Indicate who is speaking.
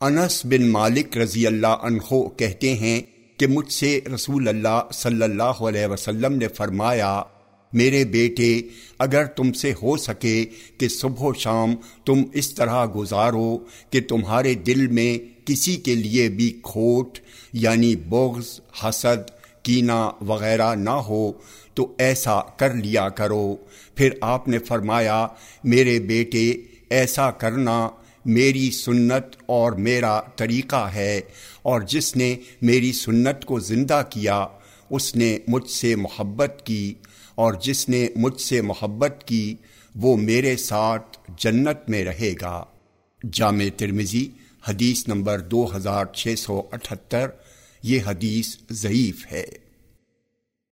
Speaker 1: انس بن مالک رضی اللہ عنہ کہتے ہیں کہ مجھ سے رسول اللہ صلی اللہ علیہ وسلم نے فرمایا، میرے بیٹے، اگر تم سے ہو سکے کہ صبح و شام تم اس طرح گزارو کہ تمہارے دل میں کسی کے لیے بھی کھوٹ یعنی بغض، حسد کینا وغیرہ نہ ہو، تو ایسا کر لیا کرو۔ پھر آپ نے فرمایا، میرے بیٹے، ایسا کرنا میری سنت اور میرا طریقہ ہے، اور جس نے میری سنت کو زندہ کیا، اس نے مجھ سے محبت کی، اور جس نے مجھ سے محبت کی، وہ میرے ساتھ جنت میں رہے گا۔ جامع ترمزی حدیث نمبر دو ہزار چھ سو اٹھتر، یہ حدیث ضعیف ہے۔